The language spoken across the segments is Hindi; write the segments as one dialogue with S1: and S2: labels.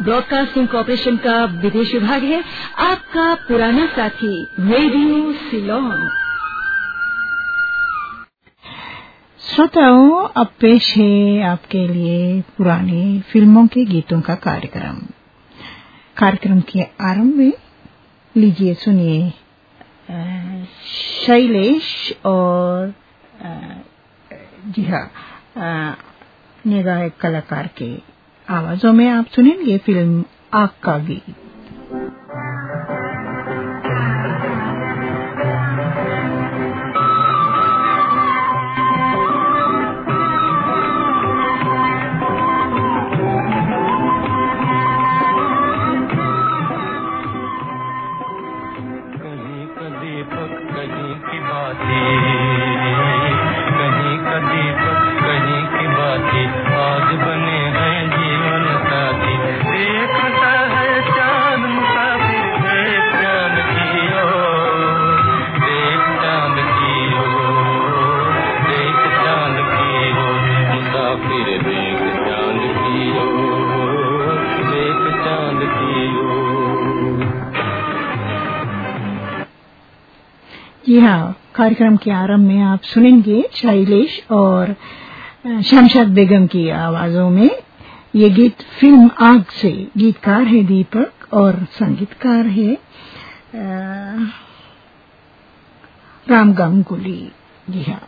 S1: ब्रॉडकास्टिंग कॉरपोरेशन का विदेश विभाग है। आपका पुराना साथी, रेडियो सिलोन।
S2: श्रोताओं, अब पेश है आपके लिए पुराने फ़िल्मों के गीतों का कार्यक्रम। कार्यक्रम के आरंभ में लीजिए, सुनिए शैलेश और जी हाँ निगायक कलाकार के आवाजों में आप सुनेंगे फ़िल्म आग का गीत। कार्यक्रम के आरंभ में आप सुनेंगे शैलेश और शमशाद बेगम की आवाजों में। ये गीत फ़िल्म आग से, गीतकार है दीपक और संगीतकार है राम गांगुली जी हाँ।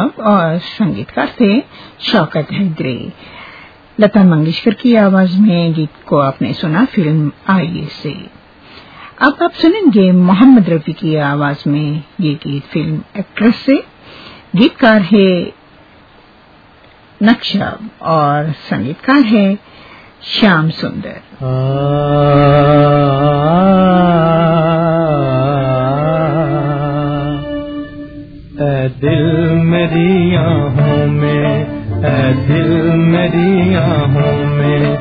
S2: नक्शा और संगीतकार थे शौकत हैदरी। लता मंगेशकर की आवाज़ में गीत को आपने सुना, फ़िल्म आइए से। अब आप सुनेंगे मोहम्मद रफी की आवाज़ में ये गीत फ़िल्म एक्ट्रेस से। गीतकार है नक्शा और संगीतकार है श्याम सुंदर।
S3: दिल मेरी आहों में, ऐ दिल मेरी आहों में।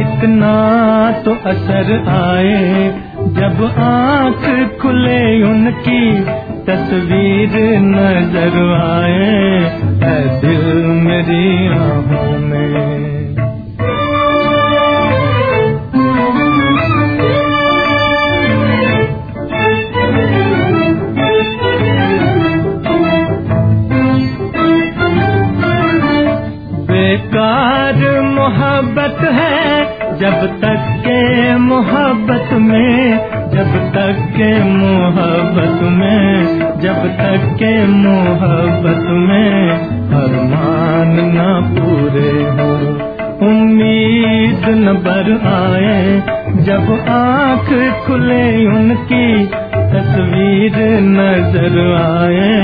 S3: इतना तो असर आए जब आँख खुले उनकी तस्वीर नज़र आए, ऐ दिल मेरी आहों में। बेकार मोहब्बत है, जब तक के मोहब्बत में, जब तक के मोहब्बत में, जब तक के मोहब्बत में अरमान न पूरे हो। उम्मीद न बर आए, जब आँख खुले उनकी, तस्वीर नज़र आए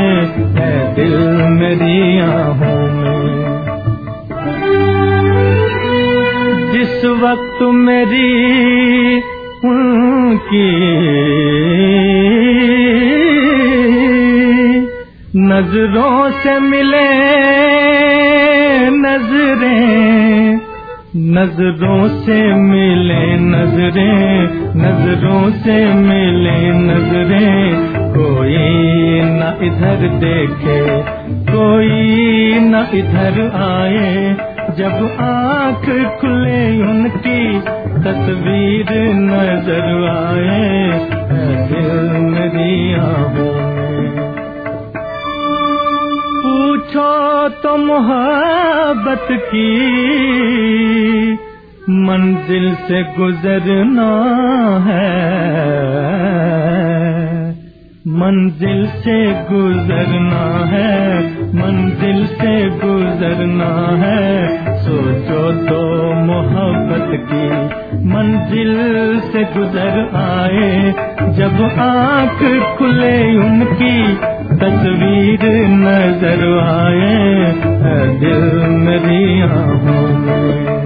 S3: है दिल मेरी आहों वक्त मेरी उनकी। नज़रों से मिले नज़रें, नज़रों से मिले नज़रें, नज़रों से मिले नज़रें। कोई न इधर देखे, कोई न इधर आए जब आँख खुले उनकी तस्वीर नज़र आए दिल मेरी पूछो तो मोहब्बत की, मंजिल से गुजरना है। मंजिल से गुजरना है, मंजिल से गुजरना है। सोचो तो मोहब्बत की मंजिल से गुजर आए, जब आँख खुले उनकी तस्वीर नज़र आए। दिल मेरी आहों में।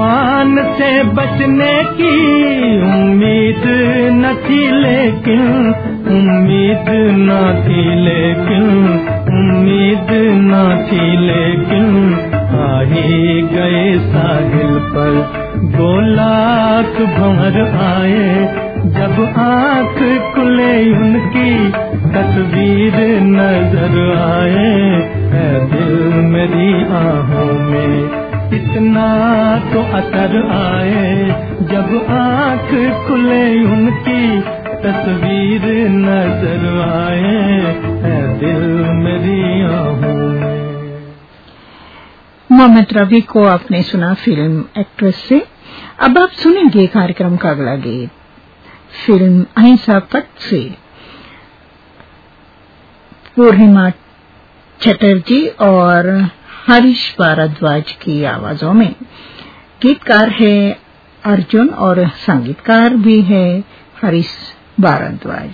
S3: तूफ़ान
S4: से बचने की उम्मीद न थी, लेकिन उम्मीद न थी, लेकिन उम्मीद न थी, लेकिन आ ही गए साहिल पर। दो लाख भंवर आए, जब आँख खुले उनकी, तस्वीर नज़र आए दिल मेरी आहों में। इतना तो असर आए जब आँख खुले उनकी तस्वीर नज़र आए। है दिल मेरी
S5: मोहम्मद रवि को आपने सुना फ़िल्म एक्ट्रेस से। अब आप सुनेंगे कार्यक्रम का अगला गीत। फ़िल्म अहिंसा पथ से। पूर्णिमा चटर्जी और हरीश भारद्वाज की आवाजों में। गीतकार है अर्जुन और संगीतकार भी है हरीश भारद्वाज।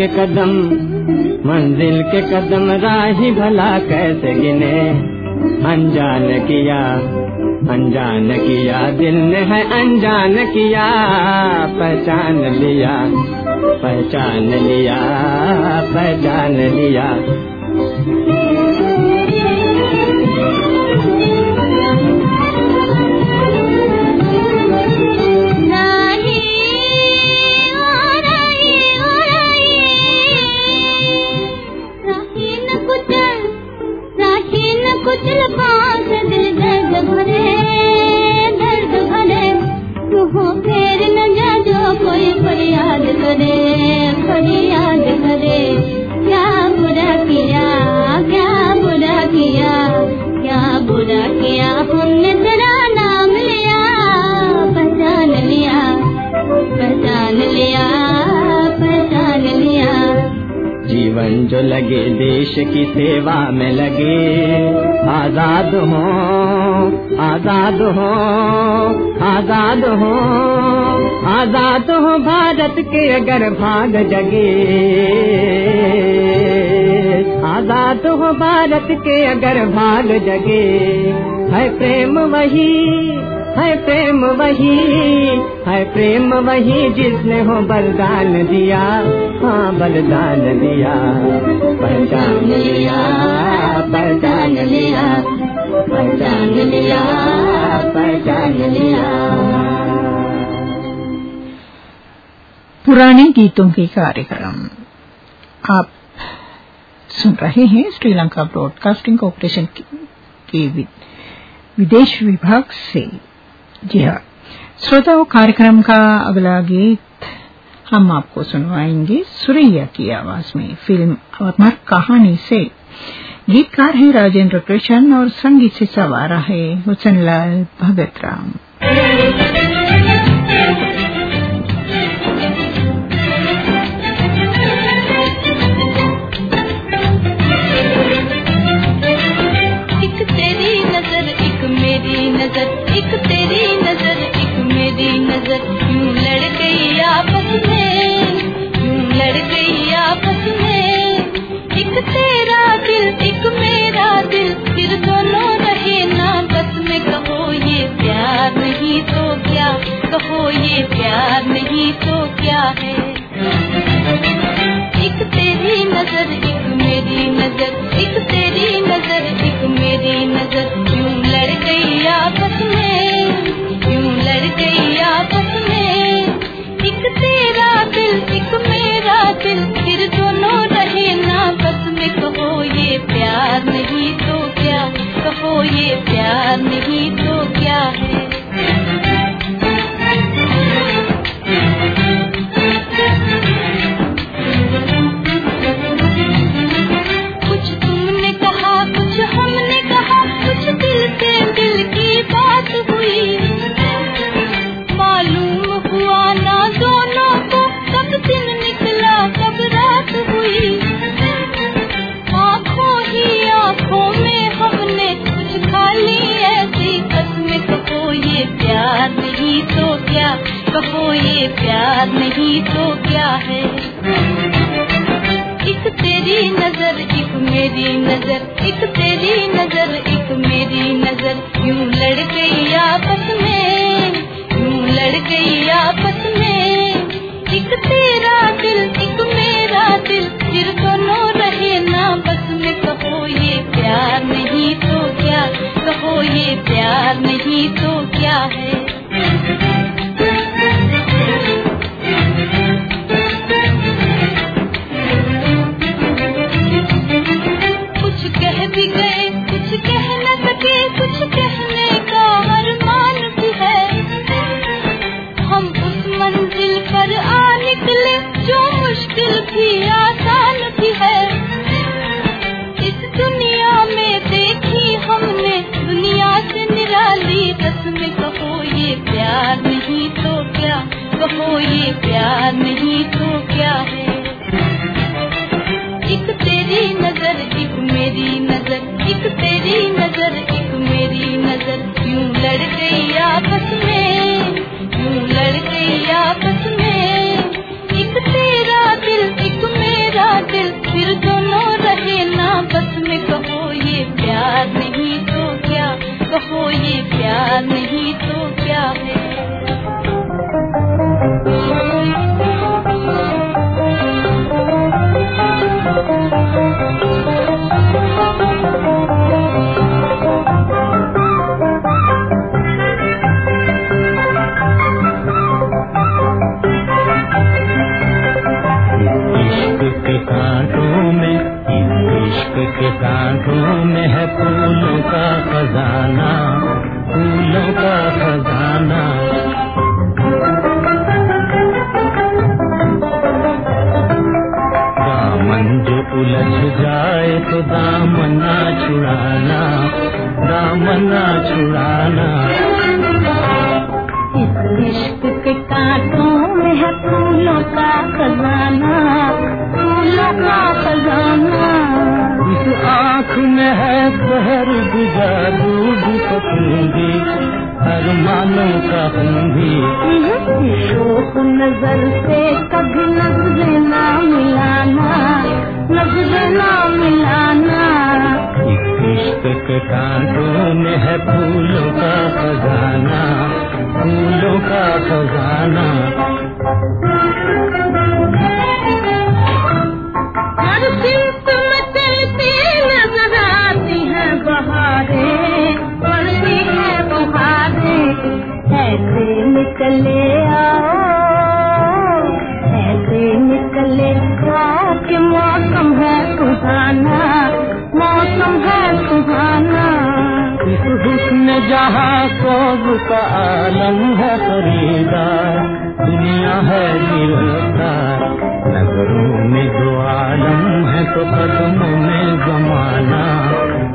S4: के कदम, मंजिल के कदम राही भला कैसे गिने? अनजान किया अनजान किया, दिल ने है अनजान किया, पहचान लिया पहचान लिया पहचान लिया। आज़ाद हो भारत के अगर भाग जगे। है प्रेम वही, है प्रेम वही, है प्रेम वही जिसने हो बलिदान दिया। हाँ बलिदान दिया पहचान लिया पहचान लिया पहचान लिया लिया
S5: पुराने गीतों के कार्यक्रम। आप सुन रहे हैं श्रीलंका ब्रॉडकास्टिंग कॉरपोरेशन के विदेश विभाग से। जी हाँ। श्रोताओं कार्यक्रम का अगला गीत हम आपको सुनवाएँगे। सुरैया की आवाज़ में फ़िल्म अमर कहानी से। गीतकार है राजेंद्र कृष्ण और संगीत से सवारा है हुसनलाल भगत राम अरमानों का हम हम्म। भी शोक नज़र से कभी नज़र ना मिलाना नज़र ना मिलाना।
S2: किश्त के कांटों में है फूलों का खजाना फूलों का खजाना।
S5: निकले आओ। ऐसे निकले आओ कि मौसम है सुहाना मौसम है सुहाना।
S2: इस हुस्न जहाँ को का आलम है फरीदा दुनिया है गिरफ़्तार नगरों में दो आलम है तो कदमों में जमाना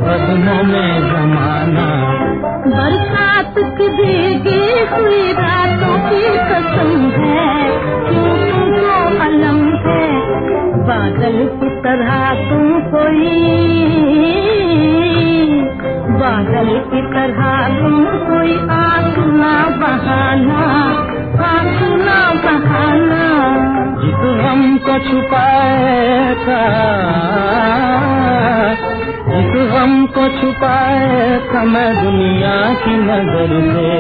S2: कदमों में जमाना।
S5: बरसात देगी हुई रात तरह तुम कोई
S2: बादल की तरह तुम कोई आसना बहाना आसना बहाना।
S3: जिस हम को छुपाएगा, जिस हम को छुपाए समय दुनिया की नज़र से,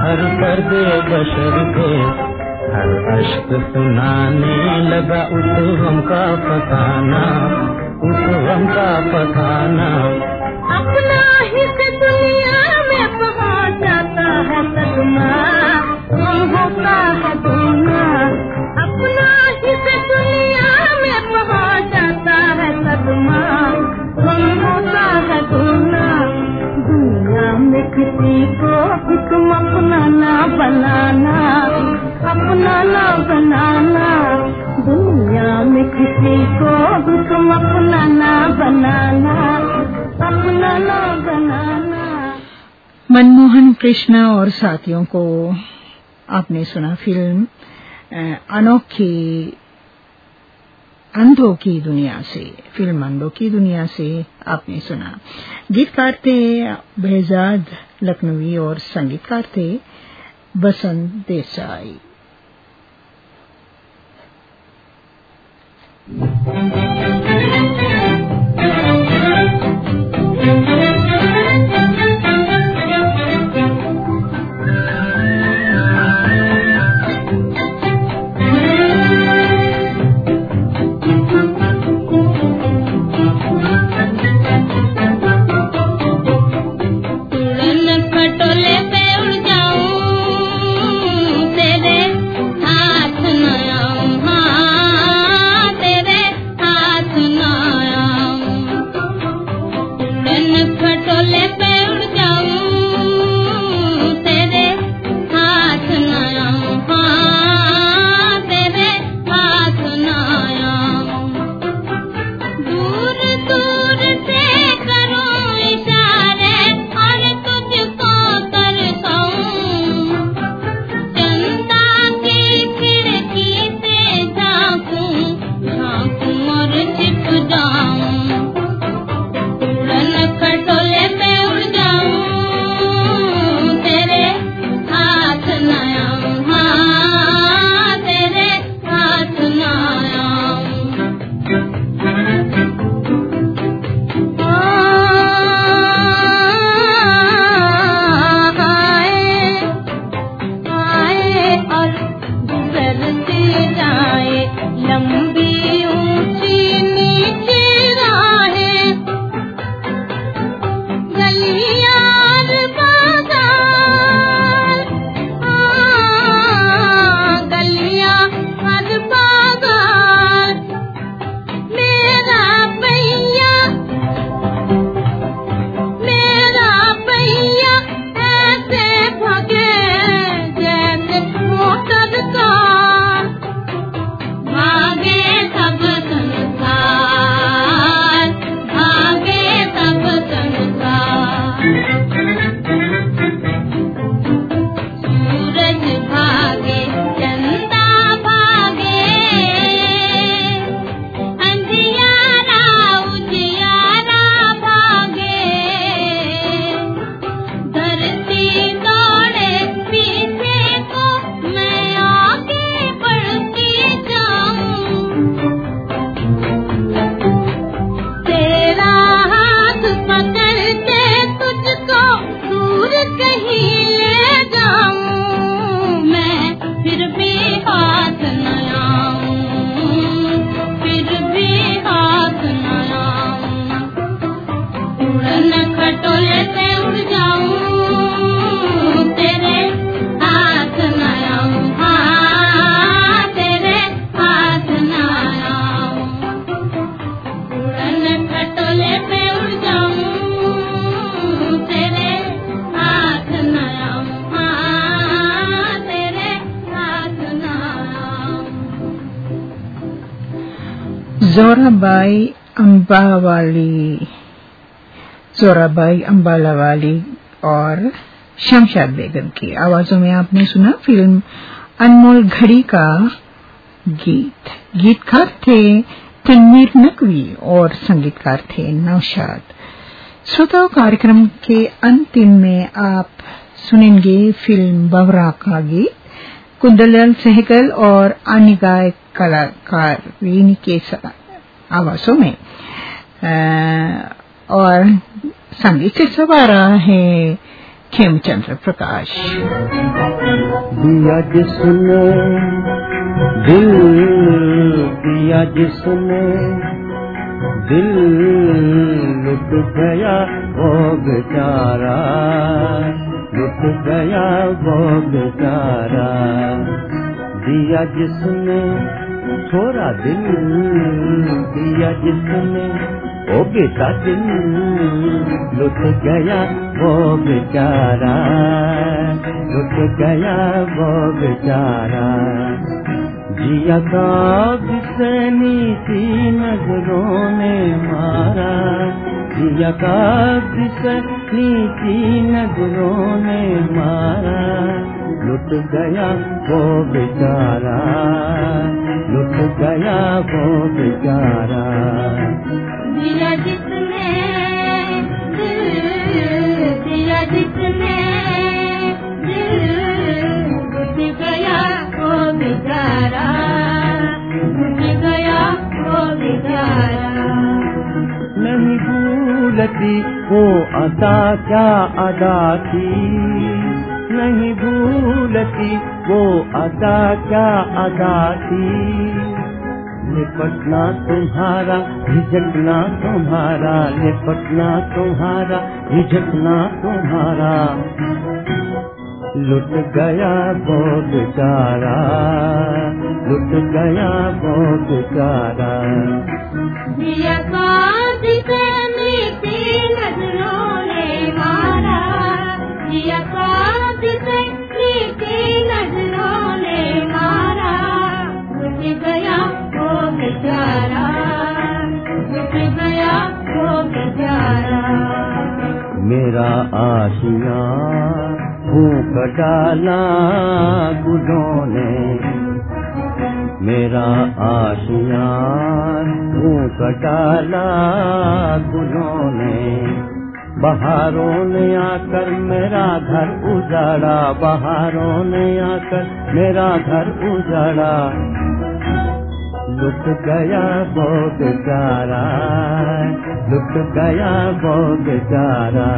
S3: हर कर दे बशर के हर अश्क सुनाने लगा उस गम का फसाना उस गम का फसाना।
S2: अपना ही से दुनिया में पहुँच जाता है सदमा, तुम होता है किसी को अपना ना बनाना, अपना ना बनाना।
S6: मनमोहन, कृष्णा और साथियों को आपने सुना फ़िल्म अनोखी अंधों की दुनिया से, फ़िल्म अंधों की दुनिया से आपने सुना। गीतकार थे बेहजाद लखनवी और संगीतकार थे बसंत देसाई।
S5: Thank you.
S6: जोराबाई अम्बावाली जोराबाई अम्बालावाली और शमशाद बेगम की आवाजों में आपने सुना फ़िल्म अनमोल घड़ी का गीत। गीतकार थे तनवीर नकवी और संगीतकार थे नौशाद। श्रोताओं, कार्यक्रम के अंतिम में आप सुनेंगे फ़िल्म बवरा का गीत। कुंदलाल सहगल और अन्य गायक कलाकार के आवासों में। और संगीत से सवार है खेमचंद्र प्रकाश।
S7: दिया जिसने, दिल दिया जिसने, दिल लुट गया वो बेचारा। लुट गया वो बेचारा दिया जिसने छोरा दिल, दिया जिसने ओ बेटा दिल, लुट गया वो बेचारा लुट गया वो बेचारा जिया का बिसनी सी नज़रों ने मारा। जिया का बिसनी सी नज़रों ने मारा। लुट गया वो बेचारा, लुट गया वो बेचारा।
S5: दिया दिल दिया दिल गया वो बेचारा उठ गया वो बेचारा।
S7: नहीं भूलती, वो अदा क्या अदा थी नहीं भूलती, वो अदा क्या अदा थी निपटना तुम्हारा, झिझकना तुम्हारा, निपटना तुम्हारा, झिझकना तुम्हारा। लुट गया वो बेचारा लुट गया वो बेचारा
S5: मारा
S7: आशिया भूख डाला गुलों ने। मेरा आशिया भूख डाला गुलों ने। बहारों ने आकर मेरा घर उजाड़ा, बहारों ने आकर मेरा घर उजाड़ा। लुट गया वो बेचारा लुट गया वो बेचारा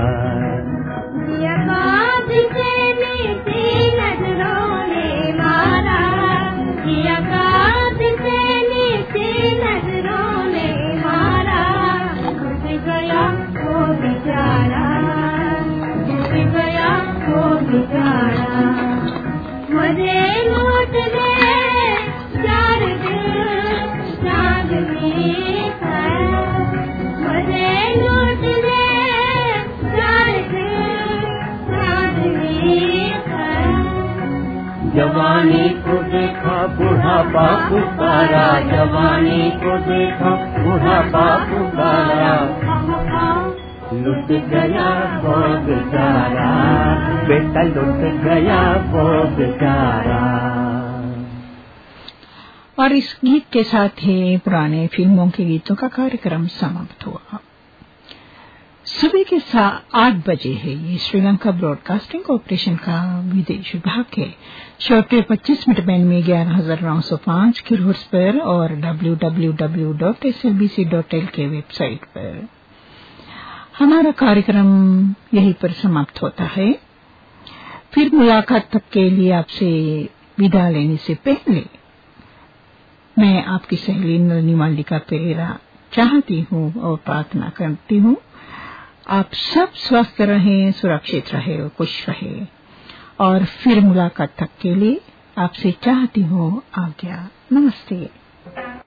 S7: जवानी को देखा, बुढ़ापा पुकारा जवानी को देखा, बुढ़ापा पुकारा लुट गया वो बेचारा बेटा लुट गया वो बेचारा
S6: और इस गीत के साथ ही पुराने फ़िल्मों के गीतों का कार्यक्रम समाप्त हुआ। सुबह के आठ बजे है ये श्रीलंका ब्रॉडकास्टिंग कॉरपोरेशन का विदेश विभाग है शॉर्टवेयर 25 मीटर बैंड में ग्यारह हज़ार नौ सौ पाँच किलोहर्ट्ज पर और W W W dot S L B C dot L K website पर। हमारा कार्यक्रम यहीं पर समाप्त होता है। फिर मुलाकात तक के लिए आपसे विदा लेने से पहले मैं आपकी सहेली नलनी मालिका पेरेरा चाहती हूँ और प्रार्थना करती हूँ। आप सब स्वस्थ रहें, सुरक्षित रहे और खुश रहे। और फिर मुलाकात तक के लिए आपसे चाहती हूँ आज्ञा। नमस्ते।